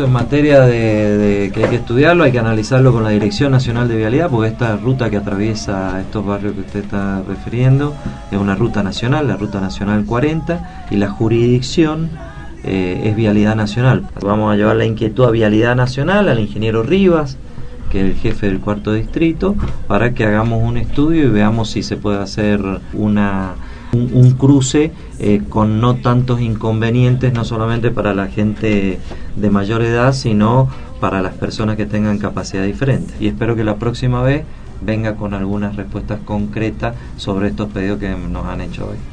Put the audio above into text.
Esto en materia de, que hay que estudiarlo, hay que analizarlo con la Dirección Nacional de Vialidad, porque esta ruta que atraviesa estos barrios que usted está refiriendo es una ruta nacional, la Ruta Nacional 40, y la jurisdicción eh, es Vialidad Nacional. Vamos a llevar la inquietud a Vialidad Nacional, al ingeniero Rivas, que es el jefe del cuarto distrito, para que hagamos un estudio y veamos si se puede hacer una un, cruce eh, con no tantos inconvenientes, no solamente para la gente de mayor edad, sino para las personas que tengan capacidad diferente. Y espero que la próxima vez venga con algunas respuestas concretas sobre estos pedidos que nos han hecho hoy.